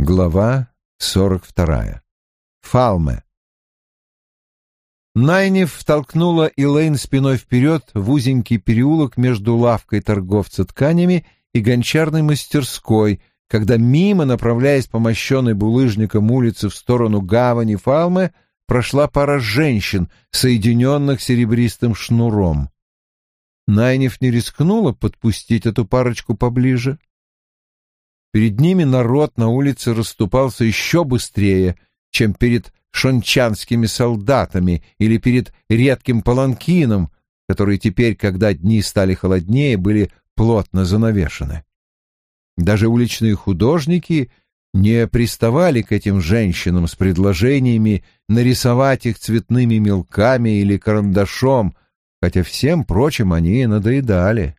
Глава 42. Фалме. Найнев втолкнула Элейн спиной вперед в узенький переулок между лавкой торговца тканями и гончарной мастерской, когда мимо, направляясь по мощенной булыжником улице в сторону гавани Фалме, прошла пара женщин, соединенных серебристым шнуром. Найнев не рискнула подпустить эту парочку поближе. Перед ними народ на улице расступался еще быстрее, чем перед шончанскими солдатами или перед редким паланкином, которые теперь, когда дни стали холоднее, были плотно занавешены. Даже уличные художники не приставали к этим женщинам с предложениями нарисовать их цветными мелками или карандашом, хотя всем прочим они надоедали.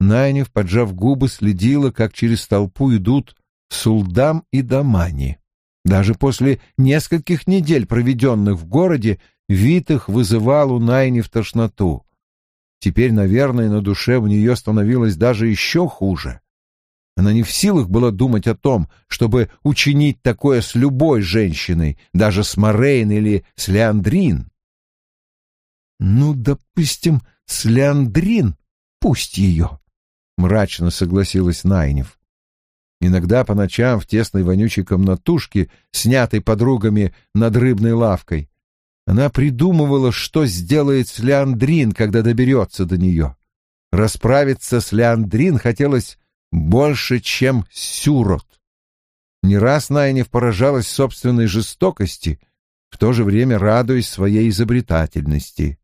Найнев, поджав губы, следила, как через толпу идут Сулдам и Дамани. Даже после нескольких недель, проведенных в городе, вид их вызывал у Найни в тошноту. Теперь, наверное, на душе у нее становилось даже еще хуже. Она не в силах была думать о том, чтобы учинить такое с любой женщиной, даже с Морейн или с Леандрин. «Ну, допустим, с Леандрин, пусть ее», — мрачно согласилась Найнев. Иногда по ночам в тесной вонючей комнатушке, снятой подругами над рыбной лавкой, она придумывала, что сделает с Леандрин, когда доберется до нее. Расправиться с Леандрин хотелось больше, чем Сюрот. Не раз Найнев поражалась собственной жестокости, в то же время радуясь своей изобретательности.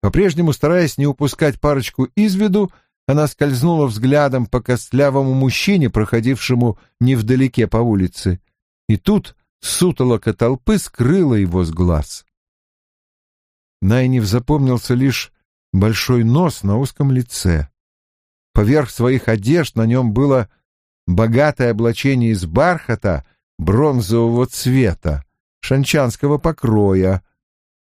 По-прежнему стараясь не упускать парочку из виду, она скользнула взглядом по костлявому мужчине, проходившему невдалеке по улице, и тут сутолока толпы скрыла его с глаз. Найнев запомнился лишь большой нос на узком лице. Поверх своих одежд на нем было богатое облачение из бархата бронзового цвета, шанчанского покроя,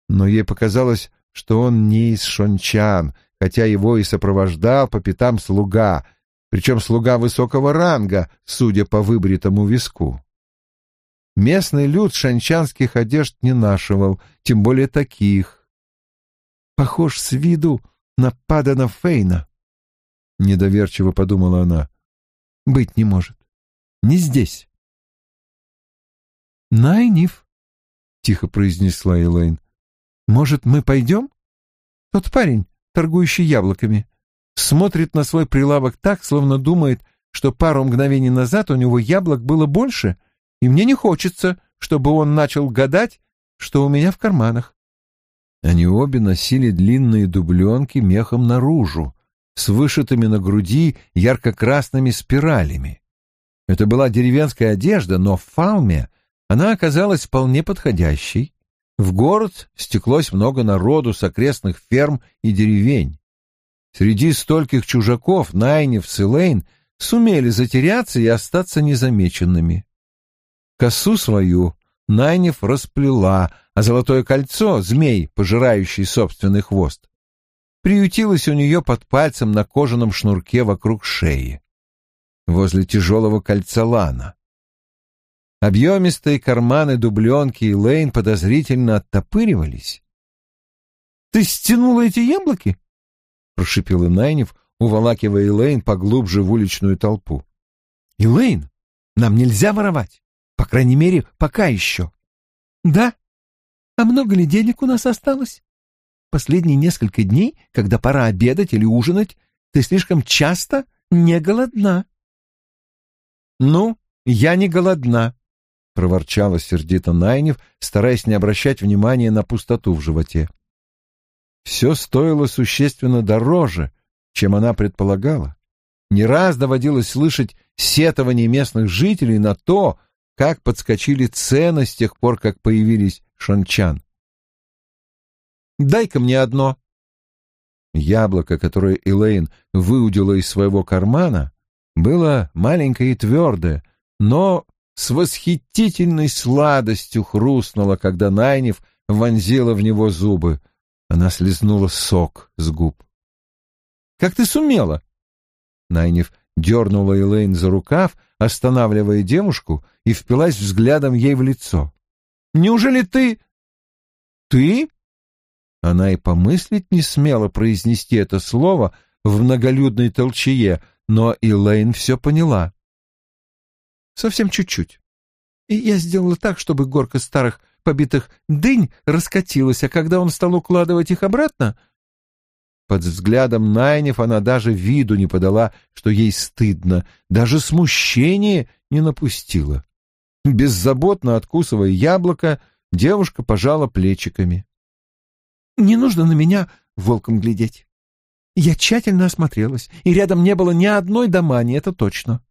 но ей показалось, что он не из шончан — хотя его и сопровождал по пятам слуга, причем слуга высокого ранга, судя по выбритому виску. Местный люд шанчанских одежд не нашивал, тем более таких. Похож с виду на Падана Фейна, — недоверчиво подумала она. Быть не может. Не здесь. «Найниф», — тихо произнесла Элейн, — «может, мы пойдем? Тот парень, торгующий яблоками. Смотрит на свой прилавок так, словно думает, что пару мгновений назад у него яблок было больше, и мне не хочется, чтобы он начал гадать, что у меня в карманах. Они обе носили длинные дубленки мехом наружу, с вышитыми на груди ярко-красными спиралями. Это была деревенская одежда, но в Фалме она оказалась вполне подходящей. В город стеклось много народу с окрестных ферм и деревень. Среди стольких чужаков Найнев с Элейн сумели затеряться и остаться незамеченными. Косу свою Найнев расплела, а золотое кольцо, змей, пожирающий собственный хвост, приютилось у нее под пальцем на кожаном шнурке вокруг шеи, возле тяжелого кольца лана. Объемистые карманы дубленки и Лейн подозрительно оттопыривались. «Ты стянула эти яблоки?» — прошипел Инайнев, уволакивая Элейн поглубже в уличную толпу. «Элейн, нам нельзя воровать. По крайней мере, пока еще». «Да? А много ли денег у нас осталось? Последние несколько дней, когда пора обедать или ужинать, ты слишком часто не голодна». «Ну, я не голодна», проворчала сердито Найнев, стараясь не обращать внимания на пустоту в животе. Все стоило существенно дороже, чем она предполагала. Не раз доводилось слышать сетование местных жителей на то, как подскочили цены с тех пор, как появились шанчан. «Дай-ка мне одно». Яблоко, которое Элейн выудила из своего кармана, было маленькое и твердое, но с восхитительной сладостью хрустнула, когда Найнев вонзила в него зубы. Она слезнула сок с губ. «Как ты сумела?» Найнев дернула Элейн за рукав, останавливая девушку, и впилась взглядом ей в лицо. «Неужели ты...» «Ты?» Она и помыслить не смела произнести это слово в многолюдной толчее, но Элейн все поняла. «Совсем чуть-чуть. И я сделала так, чтобы горка старых побитых дынь раскатилась, а когда он стал укладывать их обратно, под взглядом Найнев она даже виду не подала, что ей стыдно, даже смущение не напустила. Беззаботно откусывая яблоко, девушка пожала плечиками. «Не нужно на меня волком глядеть. Я тщательно осмотрелась, и рядом не было ни одной домани, это точно».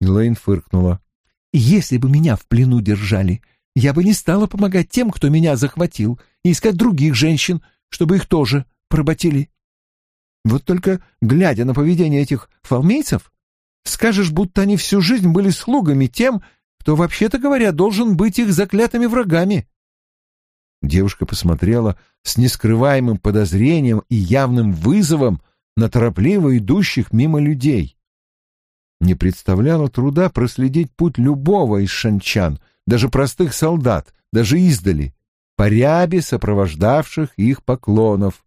Элейн фыркнула. «Если бы меня в плену держали, я бы не стала помогать тем, кто меня захватил, и искать других женщин, чтобы их тоже поработили. Вот только, глядя на поведение этих фалмейцев, скажешь, будто они всю жизнь были слугами тем, кто, вообще-то говоря, должен быть их заклятыми врагами. Девушка посмотрела с нескрываемым подозрением и явным вызовом на торопливо идущих мимо людей. Не представляло труда проследить путь любого из шанчан, даже простых солдат, даже издали, по рябе сопровождавших их поклонов.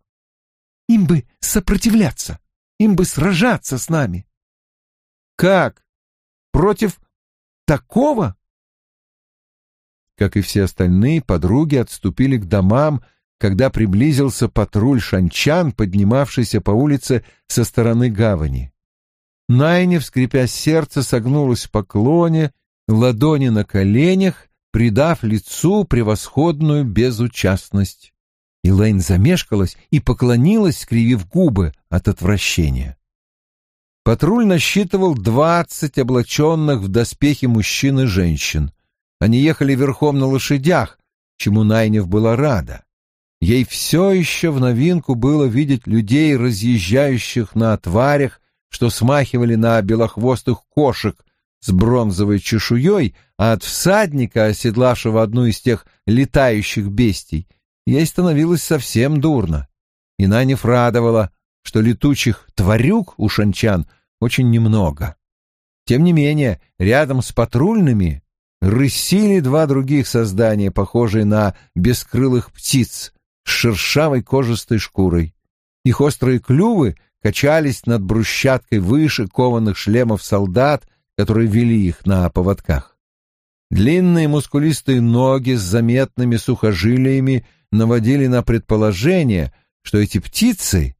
Им бы сопротивляться, им бы сражаться с нами. Как? Против такого? Как и все остальные, подруги отступили к домам, когда приблизился патруль шанчан, поднимавшийся по улице со стороны гавани. Найнев, скрипя сердце, согнулась в поклоне, ладони на коленях, придав лицу превосходную безучастность. Элейн замешкалась и поклонилась, скривив губы от отвращения. Патруль насчитывал двадцать облаченных в доспехи мужчин и женщин. Они ехали верхом на лошадях, чему Найнев была рада. Ей все еще в новинку было видеть людей, разъезжающих на отварях, что смахивали на белохвостых кошек с бронзовой чешуей, а от всадника, оседлавшего одну из тех летающих бестий, ей становилось совсем дурно. И Нанев радовала, что летучих тварюк у шанчан очень немного. Тем не менее, рядом с патрульными рысили два других создания, похожие на бескрылых птиц с шершавой кожистой шкурой. Их острые клювы качались над брусчаткой выше кованых шлемов солдат, которые вели их на поводках. Длинные мускулистые ноги с заметными сухожилиями наводили на предположение, что эти птицы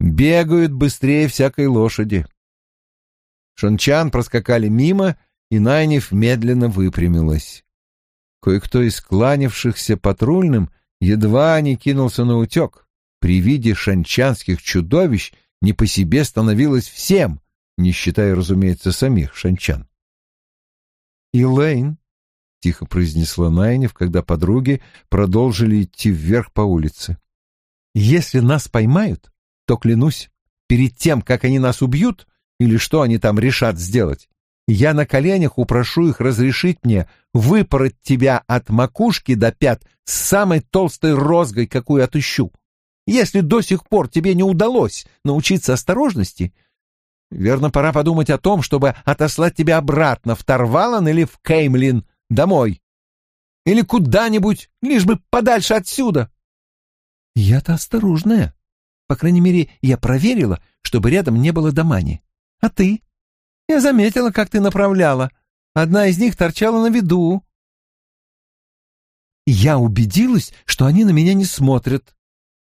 бегают быстрее всякой лошади. Шончан проскакали мимо, и Найнев медленно выпрямилась. Кое-кто из кланявшихся патрульным едва не кинулся на утек. При виде шанчанских чудовищ не по себе становилось всем, не считая, разумеется, самих шанчан. Илэйн — тихо произнесла Найнев, когда подруги продолжили идти вверх по улице. «Если нас поймают, то, клянусь, перед тем, как они нас убьют, или что они там решат сделать, я на коленях упрошу их разрешить мне выпороть тебя от макушки до пят с самой толстой розгой, какую отыщу. Если до сих пор тебе не удалось научиться осторожности, верно, пора подумать о том, чтобы отослать тебя обратно в Тарвалан или в Кеймлин, домой. Или куда-нибудь, лишь бы подальше отсюда. Я-то осторожная. По крайней мере, я проверила, чтобы рядом не было домани. А ты? Я заметила, как ты направляла. Одна из них торчала на виду. Я убедилась, что они на меня не смотрят, —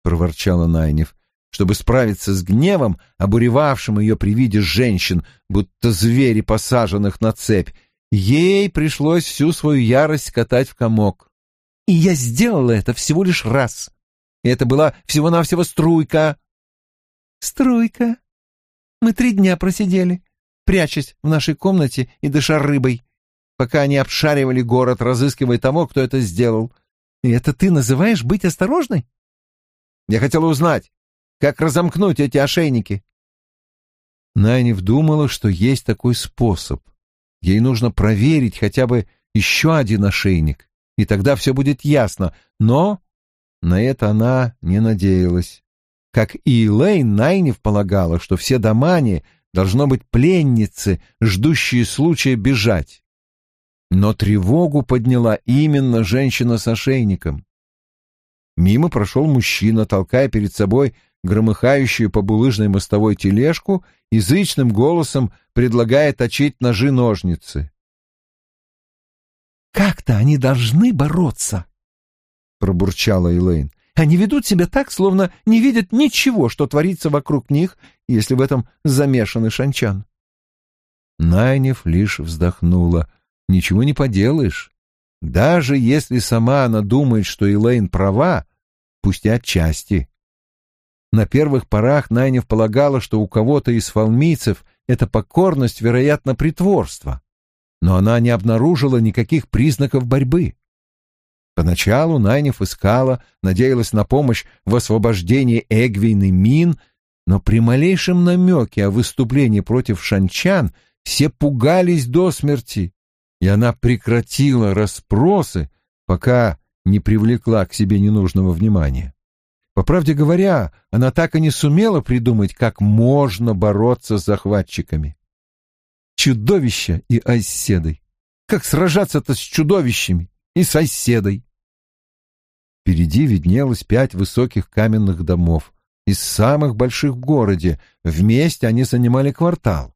проворчала Найнев, чтобы справиться с гневом, обуревавшим ее при виде женщин, будто звери, посаженных на цепь, Ей пришлось всю свою ярость катать в комок. И я сделала это всего лишь раз. И это была всего-навсего струйка. Струйка. Мы три дня просидели, прячась в нашей комнате и дыша рыбой, пока они обшаривали город, разыскивая того, кто это сделал. И это ты называешь быть осторожной? Я хотела узнать, как разомкнуть эти ошейники. Найниф думала, что есть такой способ — Ей нужно проверить хотя бы еще один ошейник, и тогда все будет ясно, но на это она не надеялась. Как и Элейн, Найнев полагала, что все домане должно быть пленницы, ждущие случая бежать. Но тревогу подняла именно женщина с ошейником. Мимо прошел мужчина, толкая перед собой громыхающую по булыжной мостовой тележку, язычным голосом предлагая точить ножи-ножницы. «Как-то они должны бороться!» — пробурчала Элейн. «Они ведут себя так, словно не видят ничего, что творится вокруг них, если в этом замешаны шанчан». Найнев лишь вздохнула. «Ничего не поделаешь. Даже если сама она думает, что Элейн права, пусть и отчасти. На первых порах Найнев полагала, что у кого-то из фалмийцев эта покорность, вероятно, притворство. Но она не обнаружила никаких признаков борьбы. Поначалу Найнев искала, надеялась на помощь в освобождении Эгвин Мин, но при малейшем намеке о выступлении против шанчан все пугались до смерти, и она прекратила расспросы, пока не привлекла к себе ненужного внимания. По правде говоря, она так и не сумела придумать, как можно бороться с захватчиками. Чудовища и оседой. Как сражаться-то с чудовищами и с оседой? Впереди виднелось пять высоких каменных домов, из самых больших в городе. Вместе они занимали квартал.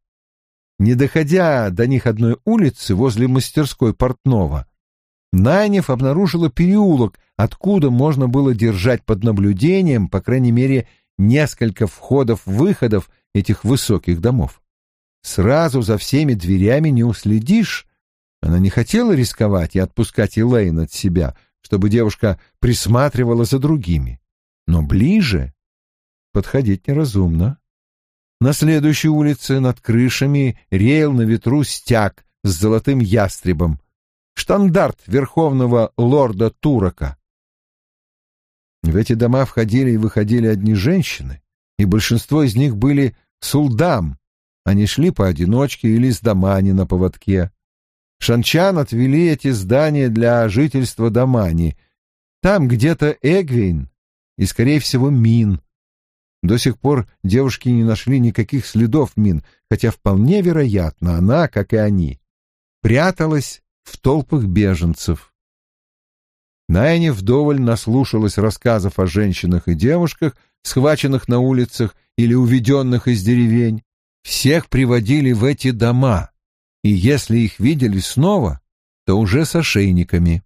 Не доходя до них одной улицы возле мастерской портного, Найнев обнаружила переулок, откуда можно было держать под наблюдением, по крайней мере, несколько входов-выходов этих высоких домов. Сразу за всеми дверями не уследишь. Она не хотела рисковать и отпускать Элейн от себя, чтобы девушка присматривала за другими. Но ближе подходить неразумно. На следующей улице над крышами реял на ветру стяг с золотым ястребом, штандарт верховного лорда Турака. В эти дома входили и выходили одни женщины, и большинство из них были сулдам, они шли поодиночке или с домани на поводке. Шанчан отвели эти здания для жительства домани. Там где-то Эгвин и, скорее всего, Мин. До сих пор девушки не нашли никаких следов Мин, хотя вполне вероятно, она, как и они, пряталась в толпах беженцев. Найне вдоволь наслушалась рассказов о женщинах и девушках, схваченных на улицах или уведенных из деревень. Всех приводили в эти дома, и если их видели снова, то уже с ошейниками.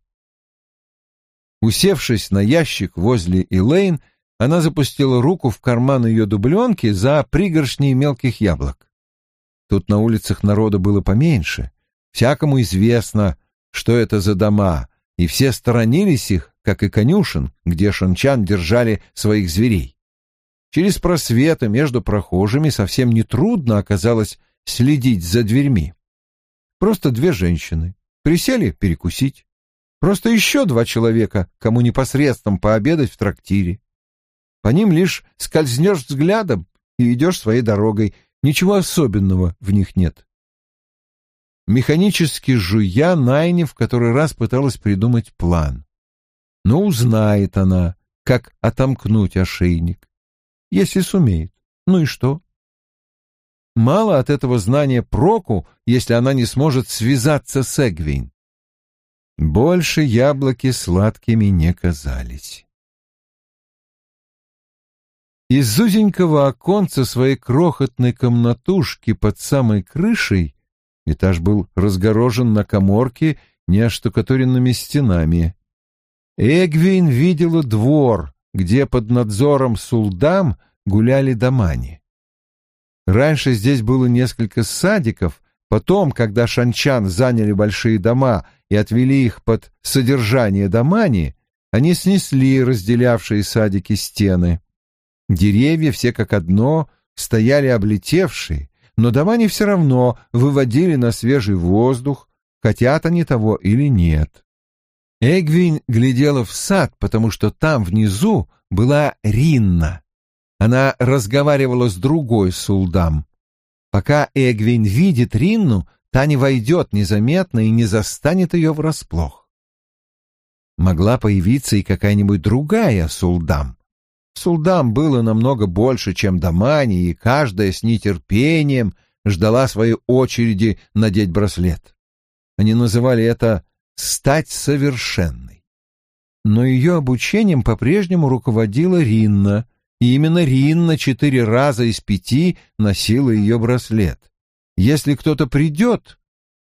Усевшись на ящик возле Элейн, она запустила руку в карман ее дубленки за пригоршней мелких яблок. Тут на улицах народа было поменьше, Всякому известно, что это за дома, и все сторонились их, как и конюшен, где шанчан держали своих зверей. Через просветы между прохожими совсем нетрудно оказалось следить за дверьми. Просто две женщины присели перекусить. Просто еще два человека, кому непосредственно пообедать в трактире. По ним лишь скользнешь взглядом и идешь своей дорогой. Ничего особенного в них нет. Механически жуя, Найни в который раз пыталась придумать план. Но узнает она, как отомкнуть ошейник. Если сумеет. Ну и что? Мало от этого знания проку, если она не сможет связаться с Эгвин. Больше яблоки сладкими не казались. Из узенького оконца своей крохотной комнатушки под самой крышей Этаж был разгорожен на коморке неоштукатуренными стенами. Эгвин видела двор, где под надзором сулдам гуляли домани. Раньше здесь было несколько садиков, потом, когда шанчан заняли большие дома и отвели их под содержание домани, они снесли разделявшие садики стены. Деревья все как одно стояли облетевшие, но дома не все равно выводили на свежий воздух, хотят они того или нет. Эгвин глядела в сад, потому что там внизу была Ринна. Она разговаривала с другой сулдам. Пока Эгвин видит Ринну, та не войдет незаметно и не застанет ее врасплох. Могла появиться и какая-нибудь другая сулдам. Сулдам было намного больше, чем Дамани, и каждая с нетерпением ждала своей очереди надеть браслет. Они называли это «стать совершенной». Но ее обучением по-прежнему руководила Ринна, и именно Ринна четыре раза из пяти носила ее браслет. Если кто-то придет,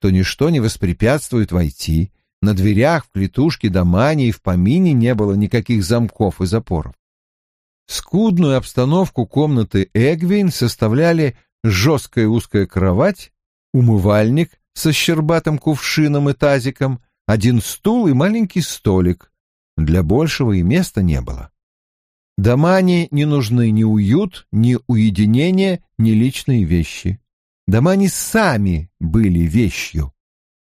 то ничто не воспрепятствует войти. На дверях, в клетушке, домане и в помине не было никаких замков и запоров. Скудную обстановку комнаты Эгвин составляли жесткая узкая кровать, умывальник со щербатым кувшином и тазиком, один стул и маленький столик. Для большего и места не было. Домане не нужны ни уют, ни уединение, ни личные вещи. Дома не сами были вещью.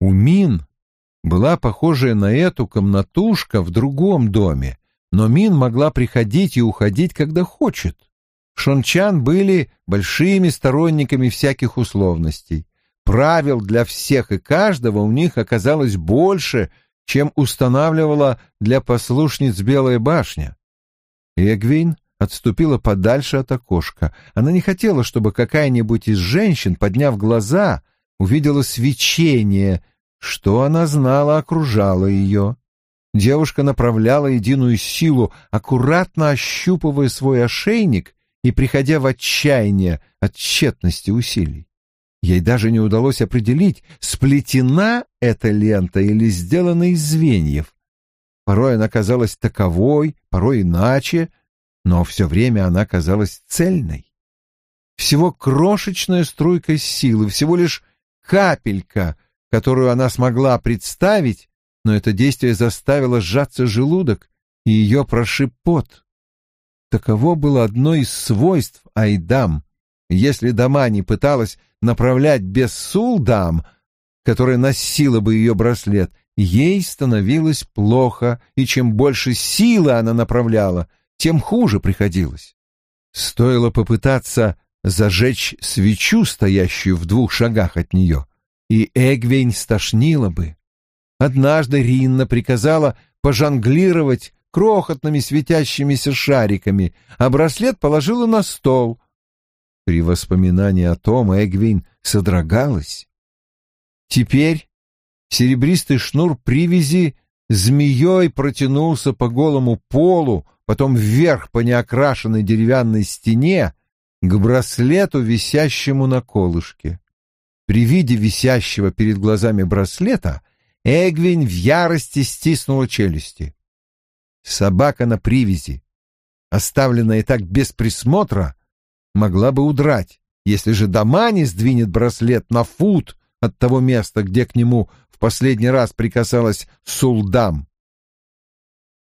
У Мин была похожая на эту комнатушка в другом доме, но Мин могла приходить и уходить, когда хочет. Шончан были большими сторонниками всяких условностей. Правил для всех и каждого у них оказалось больше, чем устанавливала для послушниц Белая башня. Эгвин отступила подальше от окошка. Она не хотела, чтобы какая-нибудь из женщин, подняв глаза, увидела свечение, что она знала окружало ее. Девушка направляла единую силу, аккуратно ощупывая свой ошейник и приходя в отчаяние от тщетности усилий. Ей даже не удалось определить, сплетена эта лента или сделана из звеньев. Порой она казалась таковой, порой иначе, но все время она казалась цельной. Всего крошечная струйка силы, всего лишь капелька, которую она смогла представить, но это действие заставило сжаться желудок, и ее прошиб пот. Таково было одно из свойств Айдам. Если Дамани пыталась направлять без Сулдам, которая носила бы ее браслет, ей становилось плохо, и чем больше силы она направляла, тем хуже приходилось. Стоило попытаться зажечь свечу, стоящую в двух шагах от нее, и Эгвейн стошнила бы. Однажды Ринна приказала пожонглировать крохотными светящимися шариками, а браслет положила на стол. При воспоминании о том Эгвин содрогалась. Теперь серебристый шнур привязи змеей протянулся по голому полу, потом вверх по неокрашенной деревянной стене к браслету, висящему на колышке. При виде висящего перед глазами браслета Эгвин в ярости стиснула челюсти. Собака на привязи, оставленная так без присмотра, могла бы удрать, если же дома не сдвинет браслет на фут от того места, где к нему в последний раз прикасалась Сулдам.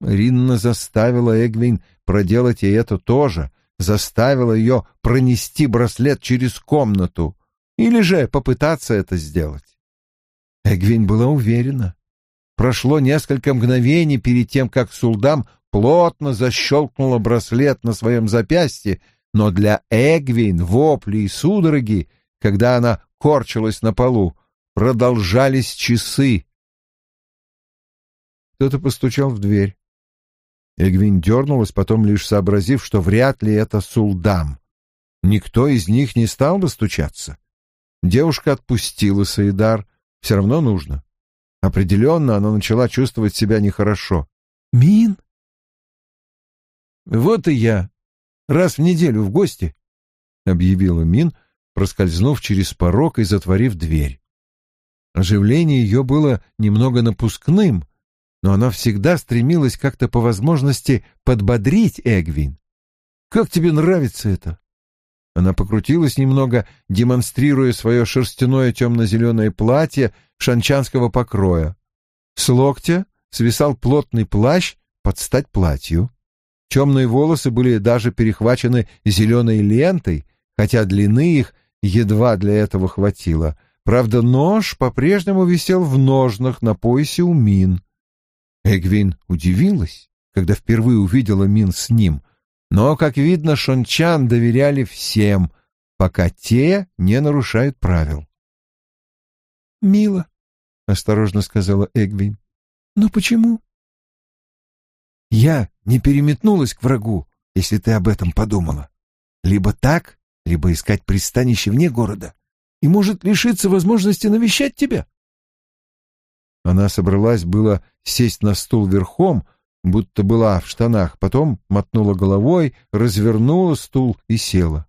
Ринна заставила Эгвин проделать и это тоже, заставила ее пронести браслет через комнату или же попытаться это сделать. Эгвин была уверена. Прошло несколько мгновений перед тем, как Сулдам плотно защелкнула браслет на своем запястье, но для Эгвин вопли и судороги, когда она корчилась на полу, продолжались часы. Кто-то постучал в дверь. Эгвин дернулась, потом лишь сообразив, что вряд ли это Сулдам. Никто из них не стал бы стучаться. Девушка отпустила Саидар, все равно нужно. Определенно она начала чувствовать себя нехорошо. «Мин?» «Вот и я. Раз в неделю в гости», — объявила Мин, проскользнув через порог и затворив дверь. Оживление ее было немного напускным, но она всегда стремилась как-то по возможности подбодрить Эгвин. «Как тебе нравится это?» Она покрутилась немного, демонстрируя свое шерстяное темно-зеленое платье шанчанского покроя. С локтя свисал плотный плащ под стать платью. Темные волосы были даже перехвачены зеленой лентой, хотя длины их едва для этого хватило. Правда, нож по-прежнему висел в ножнах на поясе у Мин. Эгвин удивилась, когда впервые увидела Мин с ним, но, как видно, шончан доверяли всем, пока те не нарушают правил. «Мило», — осторожно сказала Эгвин. «Но почему?» «Я не переметнулась к врагу, если ты об этом подумала. Либо так, либо искать пристанище вне города. и может лишиться возможности навещать тебя. Она собралась было сесть на стул верхом, будто была в штанах, потом мотнула головой, развернула стул и села.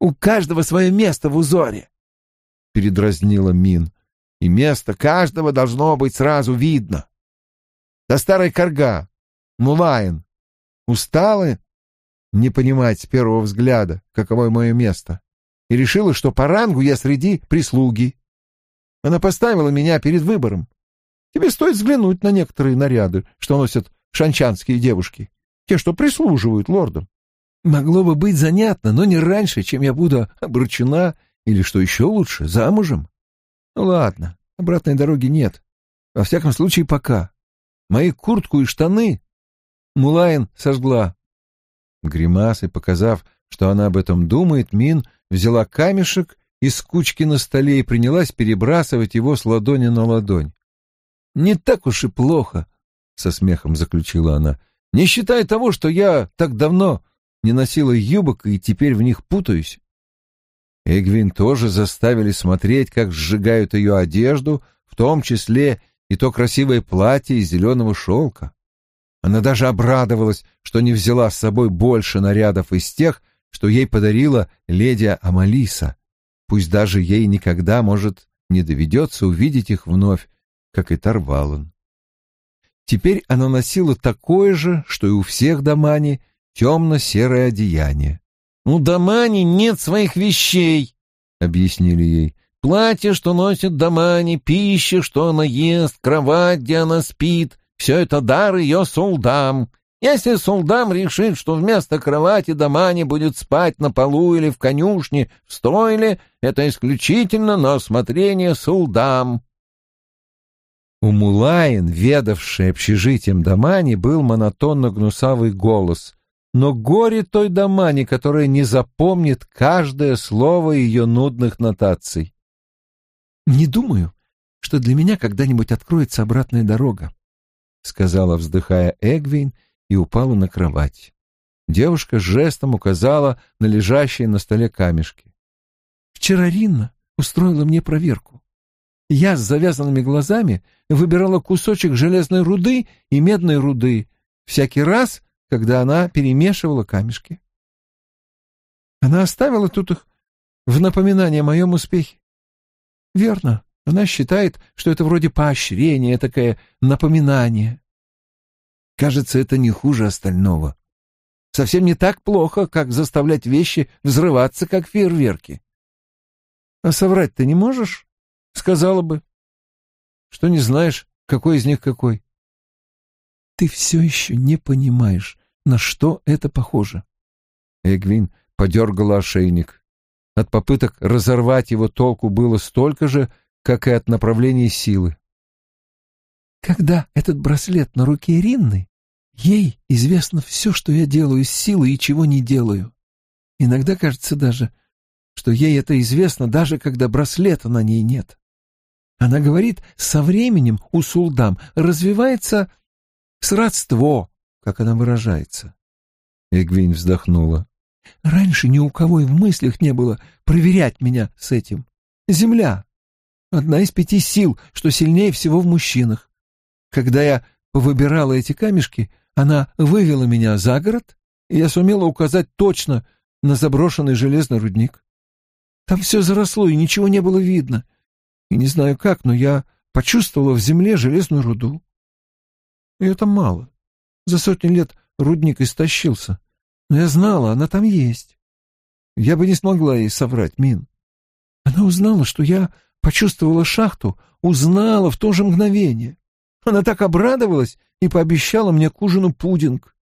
«У каждого свое место в узоре», — передразнила Мин, — «и место каждого должно быть сразу видно. Да старая корга, Мулайн, устала не понимать с первого взгляда, каково мое место, и решила, что по рангу я среди прислуги. Она поставила меня перед выбором. Тебе стоит взглянуть на некоторые наряды, что носят шанчанские девушки, те, что прислуживают лордам. Могло бы быть занятно, но не раньше, чем я буду обручена или, что еще лучше, замужем. Ну ладно, обратной дороги нет. Во всяком случае, пока. Мои куртку и штаны Мулайн сожгла. Гримасой показав, что она об этом думает, Мин взяла камешек из кучки на столе и принялась перебрасывать его с ладони на ладонь. «Не так уж и плохо», — со смехом заключила она, — «не считая того, что я так давно не носила юбок и теперь в них путаюсь». Эгвин тоже заставили смотреть, как сжигают ее одежду, в том числе и то красивое платье из зеленого шелка. Она даже обрадовалась, что не взяла с собой больше нарядов из тех, что ей подарила леди Амалиса. Пусть даже ей никогда, может, не доведется увидеть их вновь, как и Тарвалан. Теперь она носила такое же, что и у всех Дамани, темно-серое одеяние. «У Дамани нет своих вещей», — объяснили ей. «Платье, что носит Дамани, пища, что она ест, кровать, где она спит — все это дар ее солдам. Если солдам решит, что вместо кровати Дамани будет спать на полу или в конюшне, в стойле, это исключительно на осмотрение солдам. У Мулаин, ведавший общежитием Дамани, был монотонно-гнусавый голос. Но горе той Дамани, которая не запомнит каждое слово ее нудных нотаций. «Не думаю, что для меня когда-нибудь откроется обратная дорога», — сказала, вздыхая Эгвин, и упала на кровать. Девушка жестом указала на лежащие на столе камешки. «Вчера Ринна устроила мне проверку. Я с завязанными глазами выбирала кусочек железной руды и медной руды всякий раз, когда она перемешивала камешки. Она оставила тут их в напоминание о моем успехе. Верно, она считает, что это вроде поощрения, такое напоминание. Кажется, это не хуже остального. Совсем не так плохо, как заставлять вещи взрываться, как фейерверки. А соврать ты не можешь? Сказала бы. Что не знаешь, какой из них какой. Ты все еще не понимаешь, на что это похоже. Эгвин подергала ошейник. От попыток разорвать его толку было столько же, как и от направления силы. Когда этот браслет на руке Ринны, ей известно все, что я делаю с силой и чего не делаю. Иногда кажется даже, что ей это известно, даже когда браслета на ней нет. Она говорит, со временем у Сулдам развивается сродство, как она выражается. Эгвин вздохнула. Раньше ни у кого и в мыслях не было проверять меня с этим. Земля — одна из пяти сил, что сильнее всего в мужчинах. Когда я повыбирала эти камешки, она вывела меня за город, и я сумела указать точно на заброшенный железный рудник. Там все заросло, и ничего не было видно. И не знаю как, но я почувствовала в земле железную руду. И это мало. За сотни лет рудник истощился. Но я знала, она там есть. Я бы не смогла ей соврать, Мин. Она узнала, что я почувствовала шахту, узнала в то же мгновение. Она так обрадовалась и пообещала мне к ужину пудинг.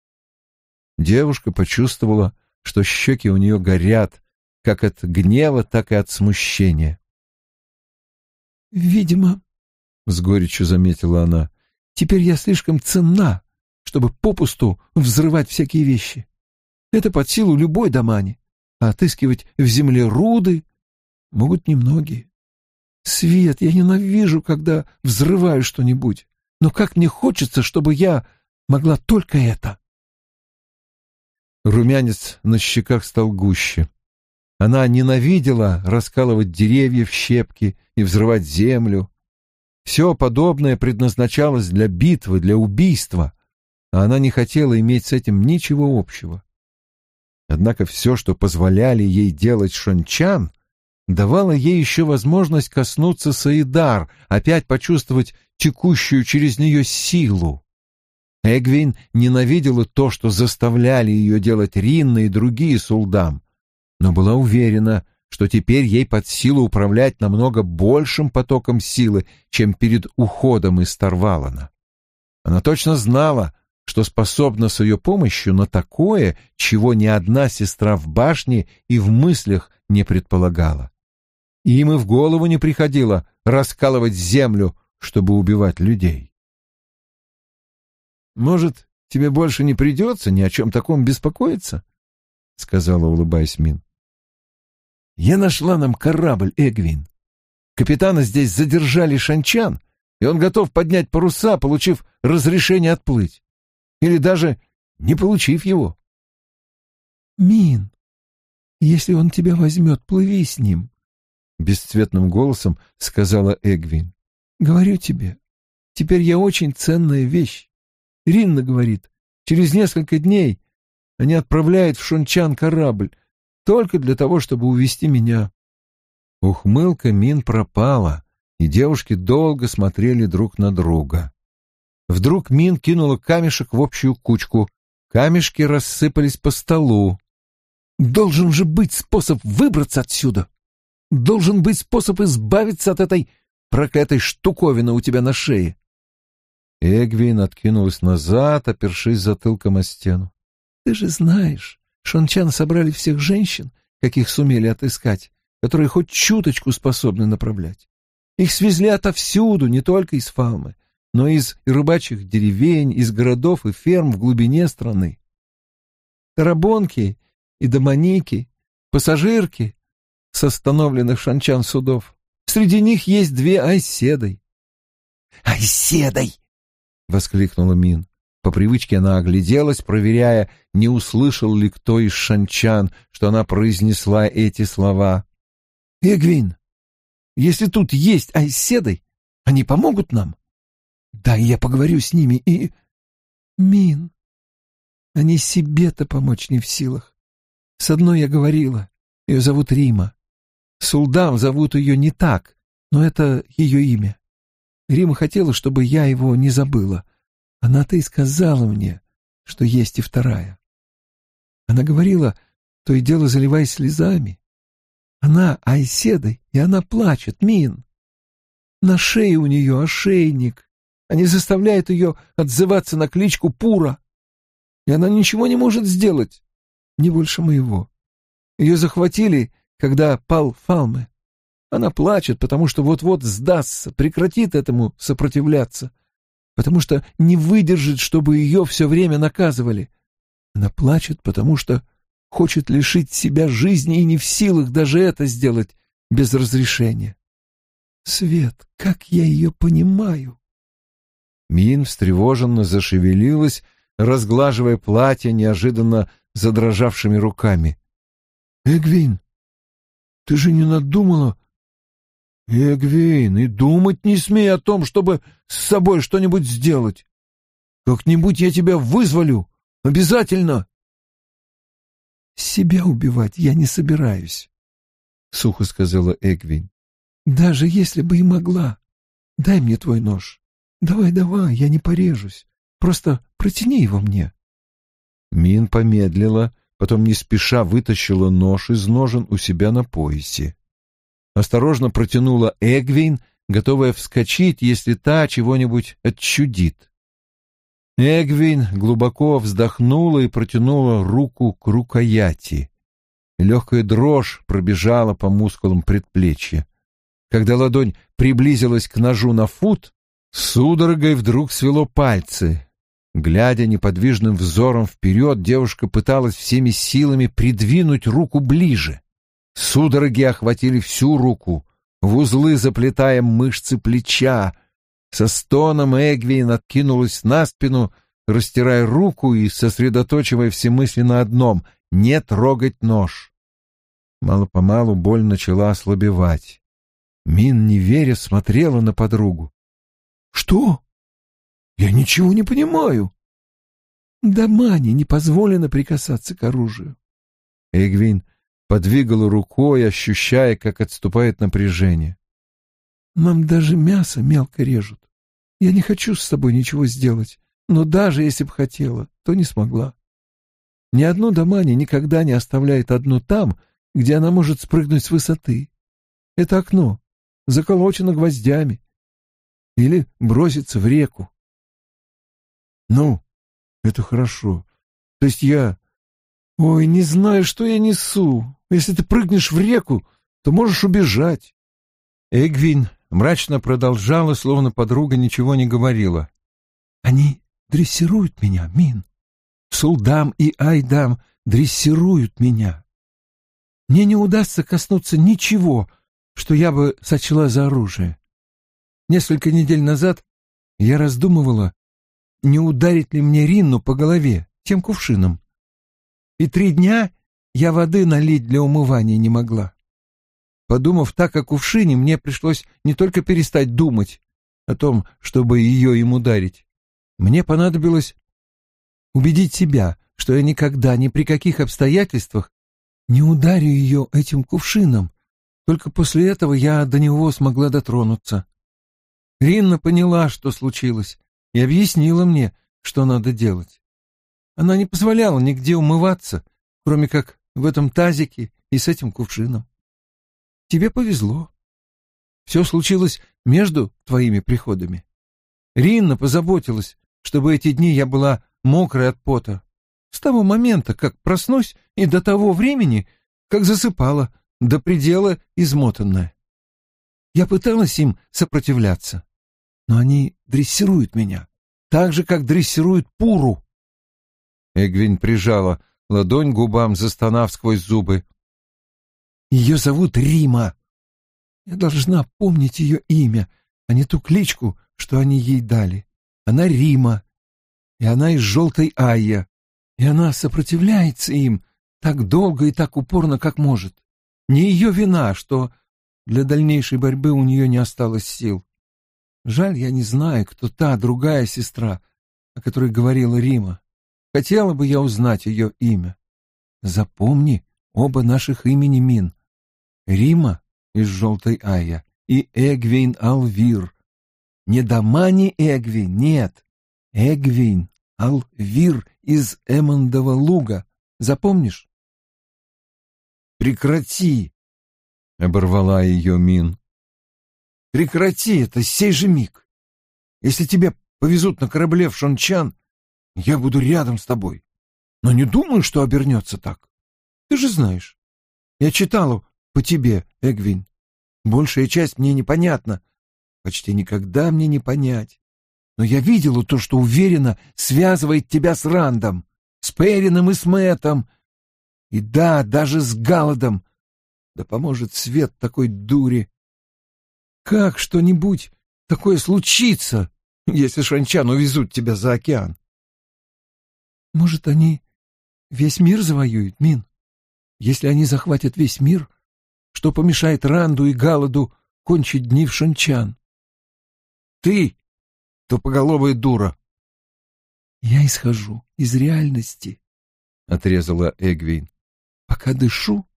Девушка почувствовала, что щеки у нее горят, как от гнева, так и от смущения. «Видимо», — с горечью заметила она, — «теперь я слишком ценна, чтобы попусту взрывать всякие вещи. Это под силу любой домани, а отыскивать в земле руды могут немногие. Свет, я ненавижу, когда взрываю что-нибудь, но как мне хочется, чтобы я могла только это». Румянец на щеках стал гуще. Она ненавидела раскалывать деревья в щепки и взрывать землю. Все подобное предназначалось для битвы, для убийства, а она не хотела иметь с этим ничего общего. Однако все, что позволяли ей делать шончан, давало ей еще возможность коснуться Саидар, опять почувствовать текущую через нее силу. Эгвин ненавидела то, что заставляли ее делать Ринна и другие сулдам, но была уверена, что теперь ей под силу управлять намного большим потоком силы, чем перед уходом из Тарвалана. Она точно знала, что способна с ее помощью на такое, чего ни одна сестра в башне и в мыслях не предполагала. Им и в голову не приходило раскалывать землю, чтобы убивать людей. «Может, тебе больше не придется ни о чем таком беспокоиться?» — сказала, улыбаясь Мин. «Я нашла нам корабль, Эгвин. Капитана здесь задержали шанчан, и он готов поднять паруса, получив разрешение отплыть. Или даже не получив его». «Мин, если он тебя возьмет, плыви с ним», — бесцветным голосом сказала Эгвин. «Говорю тебе, теперь я очень ценная вещь. Ринна говорит, через несколько дней они отправляют в Шунчан корабль только для того, чтобы увести меня. Ухмылка Мин пропала, и девушки долго смотрели друг на друга. Вдруг Мин кинула камешек в общую кучку. Камешки рассыпались по столу. «Должен же быть способ выбраться отсюда! Должен быть способ избавиться от этой проклятой штуковины у тебя на шее!» Эгвин откинулась назад, опершись затылком о стену. «Ты же знаешь, Шончан собрали всех женщин, каких сумели отыскать, которые хоть чуточку способны направлять. Их свезли отовсюду, не только из Фалмы, но и из рыбачьих деревень, из городов и ферм в глубине страны. Тарабонки и домоники, пассажирки с остановленных шанчан судов. Среди них есть две айседой. «Айседой!» воскликнула Мин. По привычке она огляделась, проверяя, не услышал ли кто из шанчан, что она произнесла эти слова. «Эгвин, если тут есть айседой, они помогут нам? Да, я поговорю с ними и...» «Мин, они себе-то помочь не в силах. С одной я говорила, ее зовут Рима. Сулдам зовут ее не так, но это ее имя. Рима хотела, чтобы я его не забыла. Она-то и сказала мне, что есть и вторая. Она говорила, то и дело заливаясь слезами. Она айседой, и она плачет, Мин. На шее у нее ошейник. Они заставляют ее отзываться на кличку Пура. И она ничего не может сделать, не больше моего. Ее захватили, когда пал Фалме. Она плачет, потому что вот-вот сдастся, прекратит этому сопротивляться, потому что не выдержит, чтобы ее все время наказывали. Она плачет, потому что хочет лишить себя жизни и не в силах даже это сделать без разрешения. Свет, как я ее понимаю. Мин встревоженно зашевелилась, разглаживая платье неожиданно задрожавшими руками. — Эгвин, ты же не надумала, Эгвейн, и думать не смей о том, чтобы с собой что-нибудь сделать. Как-нибудь я тебя вызволю. Обязательно. Себя убивать я не собираюсь, — сухо сказала Эгвин. Даже если бы и могла. Дай мне твой нож. Давай-давай, я не порежусь. Просто протяни его мне. Мин помедлила, потом не спеша вытащила нож из ножен у себя на поясе осторожно протянула Эгвин, готовая вскочить, если та чего-нибудь отчудит. Эгвин глубоко вздохнула и протянула руку к рукояти. Легкая дрожь пробежала по мускулам предплечья. Когда ладонь приблизилась к ножу на фут, судорогой вдруг свело пальцы. Глядя неподвижным взором вперед, девушка пыталась всеми силами придвинуть руку ближе. Судороги охватили всю руку, в узлы заплетая мышцы плеча. Со стоном Эгвин откинулась на спину, растирая руку и сосредоточивая все мысли на одном — не трогать нож. Мало-помалу боль начала ослабевать. Мин, не веря, смотрела на подругу. «Что? Я ничего не понимаю». «Да Мане не позволено прикасаться к оружию». Эгвин подвигала рукой, ощущая, как отступает напряжение. «Нам даже мясо мелко режут. Я не хочу с собой ничего сделать, но даже если бы хотела, то не смогла. Ни одно Дамани никогда не оставляет одну там, где она может спрыгнуть с высоты. Это окно заколочено гвоздями. Или броситься в реку. Ну, это хорошо. То есть я... Ой, не знаю, что я несу. Если ты прыгнешь в реку, то можешь убежать. Эгвин мрачно продолжала, словно подруга ничего не говорила. Они дрессируют меня, Мин. Сулдам и Айдам дрессируют меня. Мне не удастся коснуться ничего, что я бы сочла за оружие. Несколько недель назад я раздумывала, не ударить ли мне Ринну по голове тем кувшином. И три дня я воды налить для умывания не могла. Подумав так о кувшине, мне пришлось не только перестать думать о том, чтобы ее им ударить. Мне понадобилось убедить себя, что я никогда, ни при каких обстоятельствах не ударю ее этим кувшином. Только после этого я до него смогла дотронуться. Ринна поняла, что случилось, и объяснила мне, что надо делать. Она не позволяла нигде умываться, кроме как в этом тазике и с этим кувшином. Тебе повезло. Все случилось между твоими приходами. Ринна позаботилась, чтобы эти дни я была мокрая от пота. С того момента, как проснусь, и до того времени, как засыпала, до предела измотанная. Я пыталась им сопротивляться, но они дрессируют меня, так же, как дрессируют Пуру. Эгвин прижала ладонь губам, застонав сквозь зубы. Ее зовут Рима. Я должна помнить ее имя, а не ту кличку, что они ей дали. Она Рима, и она из желтой Айя, и она сопротивляется им так долго и так упорно, как может. Не ее вина, что для дальнейшей борьбы у нее не осталось сил. Жаль, я не знаю, кто та другая сестра, о которой говорила Рима. Хотела бы я узнать ее имя. Запомни оба наших имени Мин. Рима из желтой Айя и Эгвин Алвир. Не Дамани Эгвин, нет. Эгвин Алвир из Эммондова луга. Запомнишь? Прекрати! — оборвала ее Мин. Прекрати это сей же миг. Если тебя повезут на корабле в Шончан, я буду рядом с тобой. Но не думаю, что обернется так. Ты же знаешь. Я читала по тебе, Эгвин. Большая часть мне непонятна. Почти никогда мне не понять но я видела то, что уверенно связывает тебя с Рандом, с Перином и с Мэттом, и да, даже с Галадом. Да поможет свет такой дури. Как что-нибудь такое случится, если шанчан увезут тебя за океан? Может, они весь мир завоюют, Мин? Если они захватят весь мир, что помешает Ранду и Галаду кончить дни в Шанчан? Ты тупоголовая дура. Я исхожу из реальности, отрезала Эгвин. Пока дышу,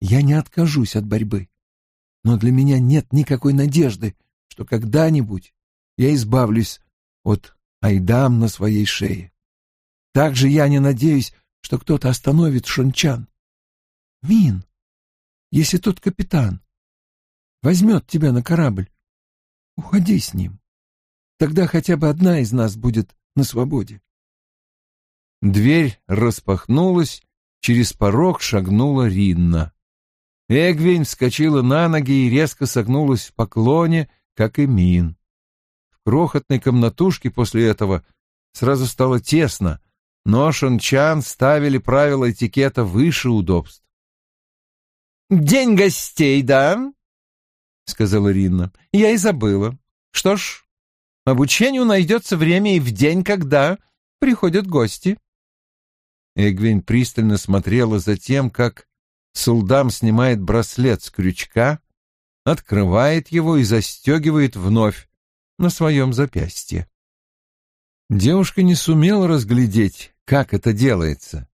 я не откажусь от борьбы. Но для меня нет никакой надежды, что когда-нибудь я избавлюсь от Айдам на своей шее. Также я не надеюсь, что кто-то остановит Шончан. Мин, если тот капитан возьмет тебя на корабль, уходи с ним. Тогда хотя бы одна из нас будет на свободе. Дверь распахнулась, через порог шагнула Ринна. Эгвин вскочила на ноги и резко согнулась в поклоне, как и Мин. В крохотной комнатушке после этого сразу стало тесно, но шанчан ставили правила этикета выше удобств. «День гостей, да?» — сказала Ринна. «Я и забыла. Что ж, Обучению найдется время и в день, когда приходят гости. Эгвин пристально смотрела за тем, как Сулдам снимает браслет с крючка, открывает его и застегивает вновь на своем запястье. Девушка не сумела разглядеть, как это делается.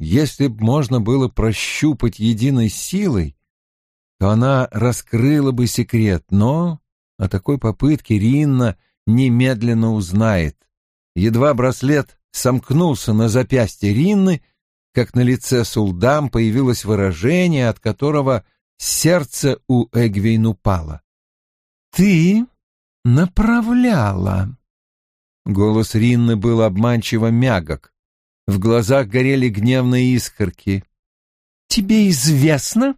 Если б можно было прощупать единой силой, то она раскрыла бы секрет, но о такой попытке Ринна немедленно узнает. Едва браслет сомкнулся на запястье Ринны, как на лице Сулдам появилось выражение, от которого сердце у Эгвейн упало. «Ты направляла». Голос Ринны был обманчиво мягок. В глазах горели гневные искорки. «Тебе известно?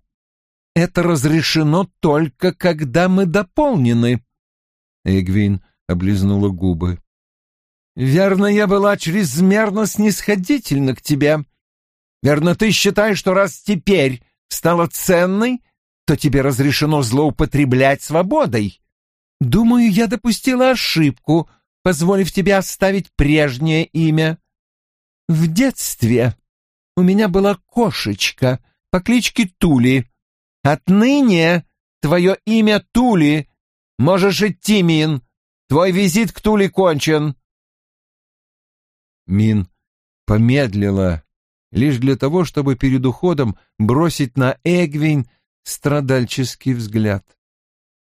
Это разрешено только, когда мы дополнены». Эгвин облизнула губы. «Верно, я была чрезмерно снисходительна к тебе. Верно, ты считаешь, что раз теперь стала ценной, то тебе разрешено злоупотреблять свободой. Думаю, я допустила ошибку, позволив тебе оставить прежнее имя. В детстве у меня была кошечка по кличке Тули. Отныне твое имя Тули. Можешь идти, Мин. Твой визит к Тули кончен. Мин помедлила лишь для того, чтобы перед уходом бросить на Эгвин страдальческий взгляд.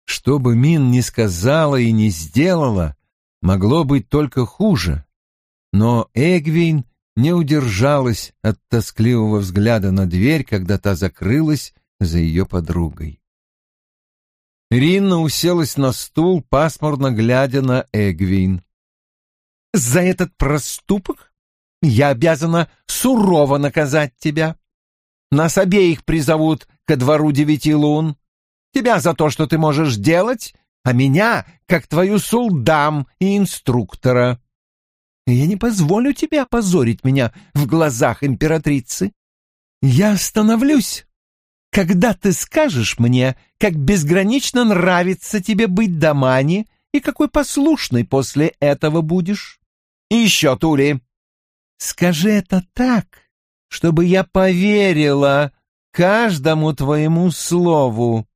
Что бы Мин ни сказала и не сделала, могло быть только хуже. Но Эгвин не удержалась от тоскливого взгляда на дверь, когда та закрылась за ее подругой. Ринна уселась на стул, пасмурно глядя на Эгвин. «За этот проступок я обязана сурово наказать тебя. Нас обеих призовут ко двору девяти лун. Тебя за то, что ты можешь делать, а меня, как твою сулдам и инструктора. Я не позволю тебе опозорить меня в глазах императрицы. Я остановлюсь, когда ты скажешь мне, как безгранично нравится тебе быть домани и какой послушный после этого будешь. И еще, Тули, Скажи это так, чтобы я поверила каждому твоему слову.